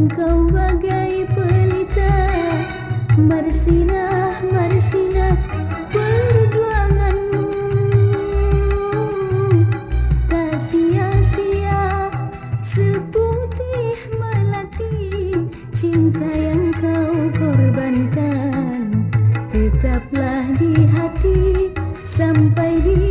engkau bagai pelita Marsina, Marsina perjuanganmu. Tak sia-sia seputih melati cinta yang kau korbankan. Tetaplah di hati sampai di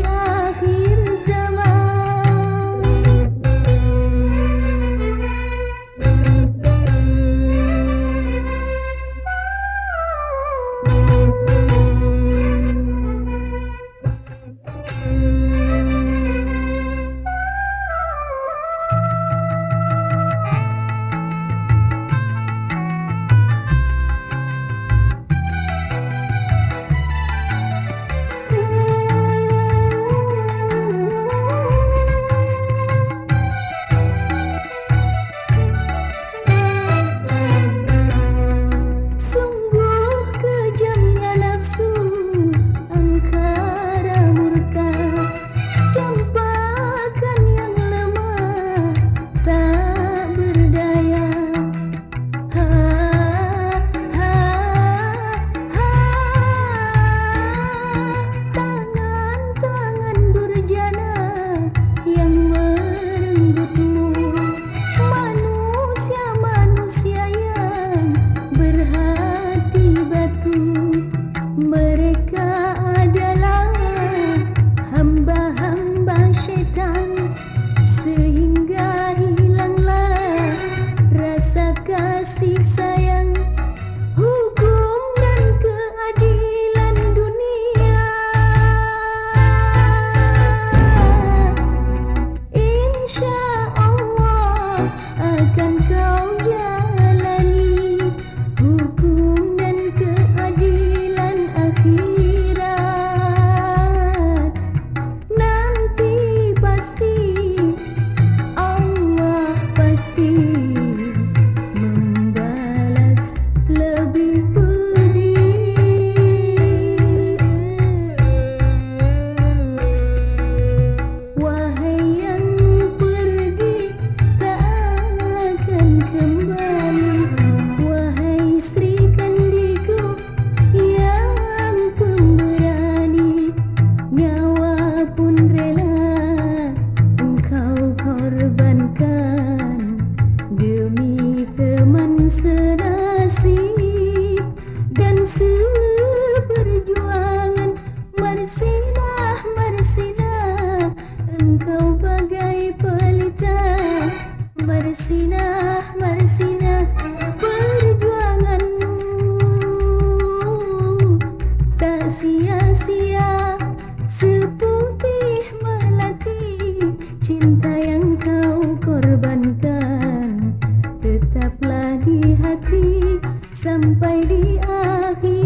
ahi